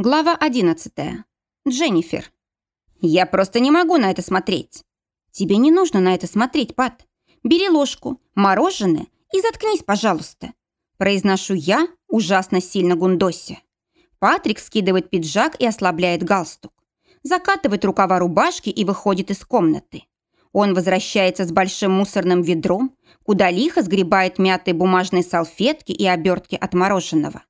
Глава 11. Дженнифер. Я просто не могу на это смотреть. Тебе не нужно на это смотреть, Пат. Бери ложку, мороженое и заткнись, пожалуйста. Произношу я, ужасно сильно гундося. Патрик скидывает пиджак и ослабляет галстук. Закатывает рукава рубашки и выходит из комнаты. Он возвращается с большим мусорным ведром, куда лихо сгребает мятые бумажные салфетки и обертки от мороженого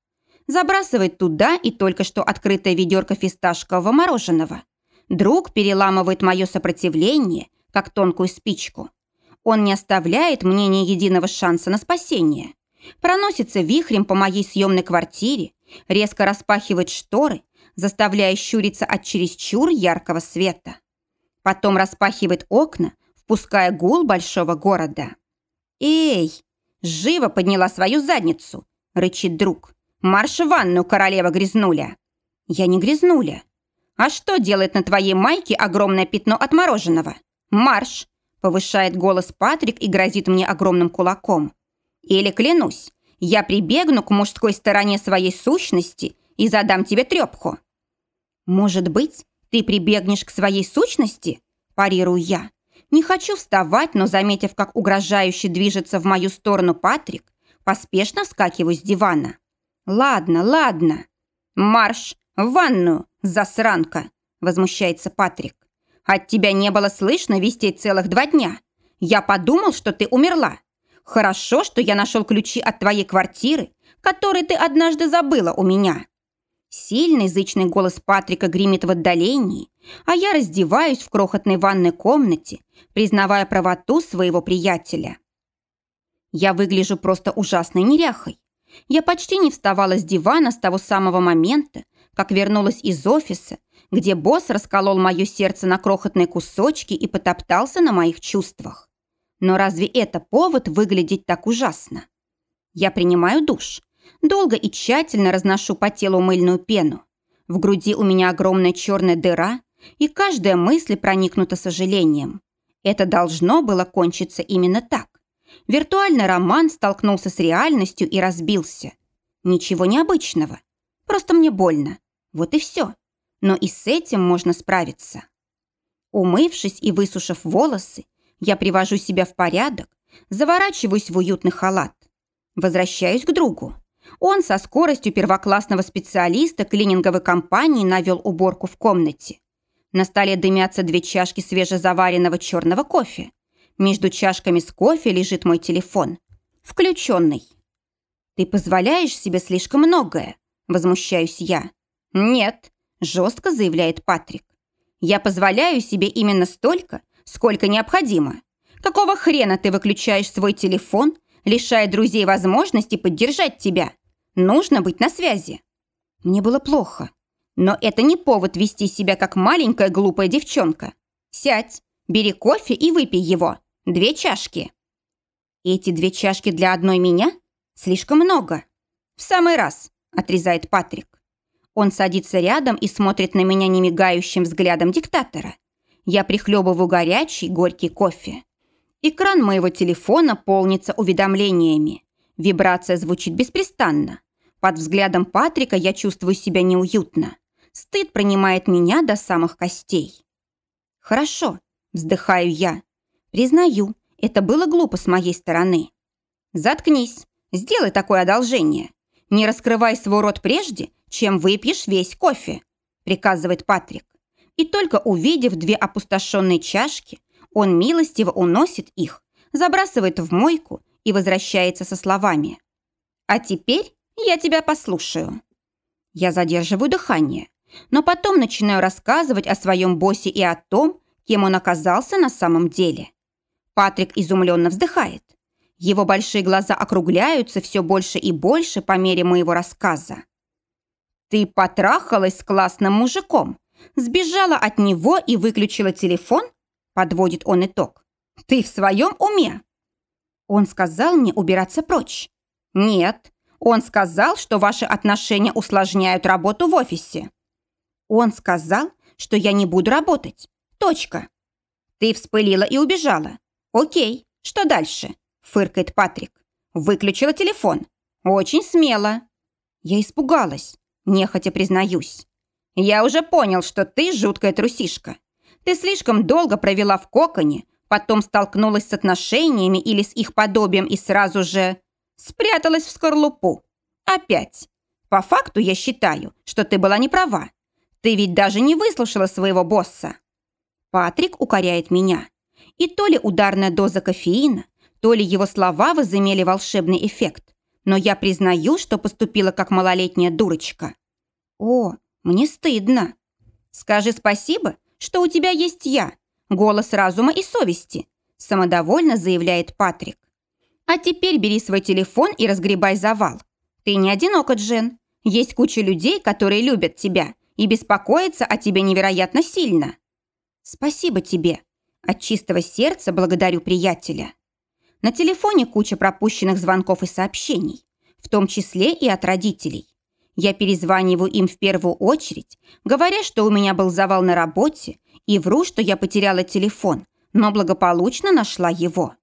забрасывает туда и только что открытое ведерко фисташкового мороженого. Друг переламывает мое сопротивление, как тонкую спичку. Он не оставляет мне ни единого шанса на спасение. Проносится вихрем по моей съемной квартире, резко распахивает шторы, заставляя щуриться от чересчур яркого света. Потом распахивает окна, впуская гул большого города. «Эй!» Живо подняла свою задницу, рычит друг. Марш в ванну, королева грязнуля!» «Я не грязнуля». «А что делает на твоей майке огромное пятно от мороженого?» «Марш!» – повышает голос Патрик и грозит мне огромным кулаком. «Или клянусь, я прибегну к мужской стороне своей сущности и задам тебе трепку». «Может быть, ты прибегнешь к своей сущности?» – парирую я. Не хочу вставать, но, заметив, как угрожающе движется в мою сторону Патрик, поспешно вскакиваю с дивана. «Ладно, ладно. Марш в ванную, засранка!» Возмущается Патрик. «От тебя не было слышно вести целых два дня. Я подумал, что ты умерла. Хорошо, что я нашел ключи от твоей квартиры, которые ты однажды забыла у меня». Сильный зычный голос Патрика гремит в отдалении, а я раздеваюсь в крохотной ванной комнате, признавая правоту своего приятеля. Я выгляжу просто ужасной неряхой. Я почти не вставала с дивана с того самого момента, как вернулась из офиса, где босс расколол мое сердце на крохотные кусочки и потоптался на моих чувствах. Но разве это повод выглядеть так ужасно? Я принимаю душ, долго и тщательно разношу по телу мыльную пену. В груди у меня огромная черная дыра, и каждая мысль проникнута сожалением. Это должно было кончиться именно так. Виртуальный роман столкнулся с реальностью и разбился. Ничего необычного. Просто мне больно. Вот и все. Но и с этим можно справиться. Умывшись и высушив волосы, я привожу себя в порядок, заворачиваюсь в уютный халат. Возвращаюсь к другу. Он со скоростью первоклассного специалиста клининговой компании навел уборку в комнате. На столе дымятся две чашки свежезаваренного черного кофе. Между чашками с кофе лежит мой телефон. Включенный. «Ты позволяешь себе слишком многое», – возмущаюсь я. «Нет», – жестко заявляет Патрик. «Я позволяю себе именно столько, сколько необходимо. Какого хрена ты выключаешь свой телефон, лишая друзей возможности поддержать тебя? Нужно быть на связи». Мне было плохо. Но это не повод вести себя как маленькая глупая девчонка. Сядь, бери кофе и выпей его. Две чашки. Эти две чашки для одной меня? Слишком много. В самый раз, отрезает Патрик. Он садится рядом и смотрит на меня немигающим взглядом диктатора. Я прихлебываю горячий, горький кофе. Экран моего телефона полнится уведомлениями. Вибрация звучит беспрестанно. Под взглядом Патрика я чувствую себя неуютно. Стыд принимает меня до самых костей. «Хорошо», – вздыхаю я. Признаю, это было глупо с моей стороны. Заткнись, сделай такое одолжение. Не раскрывай свой рот прежде, чем выпьешь весь кофе, приказывает Патрик. И только увидев две опустошенные чашки, он милостиво уносит их, забрасывает в мойку и возвращается со словами. «А теперь я тебя послушаю». Я задерживаю дыхание, но потом начинаю рассказывать о своем боссе и о том, кем он оказался на самом деле. Патрик изумленно вздыхает. Его большие глаза округляются все больше и больше по мере моего рассказа. «Ты потрахалась с классным мужиком, сбежала от него и выключила телефон?» Подводит он итог. «Ты в своем уме?» Он сказал мне убираться прочь. «Нет, он сказал, что ваши отношения усложняют работу в офисе. Он сказал, что я не буду работать. Точка. Ты вспылила и убежала. «Окей, что дальше?» – фыркает Патрик. «Выключила телефон. Очень смело». Я испугалась, нехотя признаюсь. Я уже понял, что ты жуткая трусишка. Ты слишком долго провела в коконе, потом столкнулась с отношениями или с их подобием и сразу же спряталась в скорлупу. Опять. По факту я считаю, что ты была не права. Ты ведь даже не выслушала своего босса. Патрик укоряет меня. И то ли ударная доза кофеина, то ли его слова возымели волшебный эффект. Но я признаю, что поступила как малолетняя дурочка. О, мне стыдно. Скажи спасибо, что у тебя есть я, голос разума и совести, самодовольно заявляет Патрик. А теперь бери свой телефон и разгребай завал. Ты не одинока, Джен. Есть куча людей, которые любят тебя и беспокоятся о тебе невероятно сильно. Спасибо тебе. От чистого сердца благодарю приятеля. На телефоне куча пропущенных звонков и сообщений, в том числе и от родителей. Я перезваниваю им в первую очередь, говоря, что у меня был завал на работе, и вру, что я потеряла телефон, но благополучно нашла его.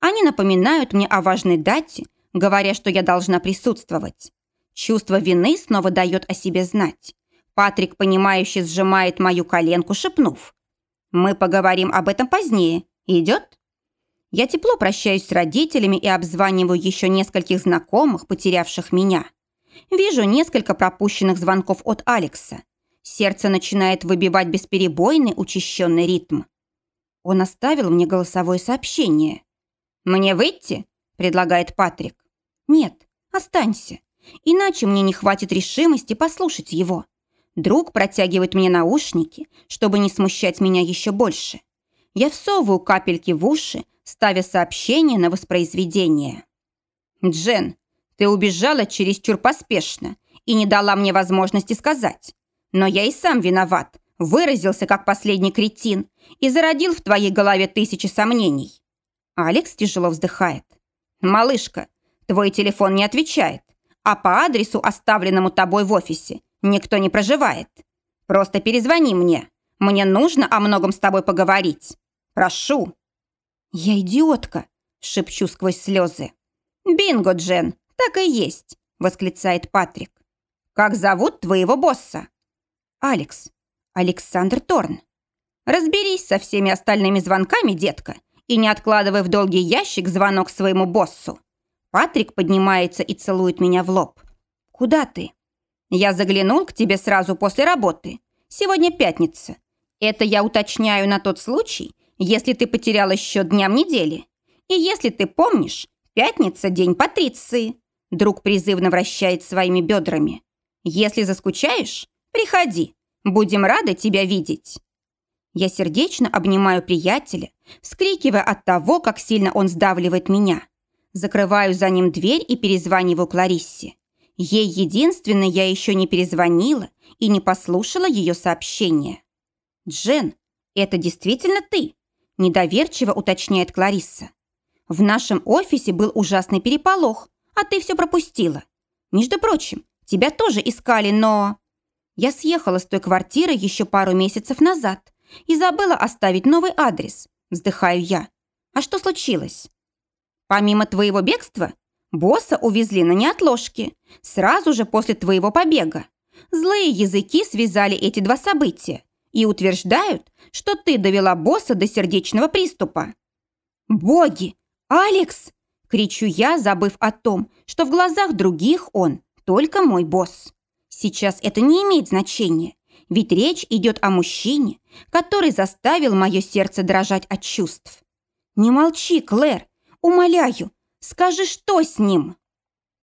Они напоминают мне о важной дате, говоря, что я должна присутствовать. Чувство вины снова дает о себе знать. Патрик, понимающе сжимает мою коленку, шепнув. «Мы поговорим об этом позднее. Идет?» Я тепло прощаюсь с родителями и обзваниваю еще нескольких знакомых, потерявших меня. Вижу несколько пропущенных звонков от Алекса. Сердце начинает выбивать бесперебойный учащенный ритм. Он оставил мне голосовое сообщение. «Мне выйти?» – предлагает Патрик. «Нет, останься. Иначе мне не хватит решимости послушать его». Друг протягивает мне наушники, чтобы не смущать меня еще больше. Я всовываю капельки в уши, ставя сообщение на воспроизведение. «Джен, ты убежала чересчур поспешно и не дала мне возможности сказать. Но я и сам виноват, выразился как последний кретин и зародил в твоей голове тысячи сомнений. Алекс тяжело вздыхает. «Малышка, твой телефон не отвечает, а по адресу, оставленному тобой в офисе, никто не проживает. Просто перезвони мне. Мне нужно о многом с тобой поговорить. Прошу». «Я идиотка», — шепчу сквозь слезы. «Бинго, Джен, «Так и есть», — восклицает Патрик. «Как зовут твоего босса?» «Алекс. Александр Торн». «Разберись со всеми остальными звонками, детка, и не откладывай в долгий ящик звонок своему боссу». Патрик поднимается и целует меня в лоб. «Куда ты?» «Я заглянул к тебе сразу после работы. Сегодня пятница. Это я уточняю на тот случай, если ты потеряла счет дням недели. И если ты помнишь, пятница – день Патриции. Друг призывно вращает своими бедрами. «Если заскучаешь, приходи. Будем рады тебя видеть». Я сердечно обнимаю приятеля, вскрикивая от того, как сильно он сдавливает меня. Закрываю за ним дверь и перезваниваю Клариссе. Ей единственной я еще не перезвонила и не послушала ее сообщение. «Джен, это действительно ты?» – недоверчиво уточняет Кларисса. В нашем офисе был ужасный переполох, а ты все пропустила. Между прочим, тебя тоже искали, но...» Я съехала с той квартиры еще пару месяцев назад и забыла оставить новый адрес. Вздыхаю я. А что случилось? Помимо твоего бегства, босса увезли на неотложке, сразу же после твоего побега. Злые языки связали эти два события и утверждают, что ты довела босса до сердечного приступа. «Боги! Алекс!» Кричу я, забыв о том, что в глазах других он только мой босс. Сейчас это не имеет значения, ведь речь идет о мужчине, который заставил мое сердце дрожать от чувств. Не молчи, Клэр, умоляю, скажи, что с ним?»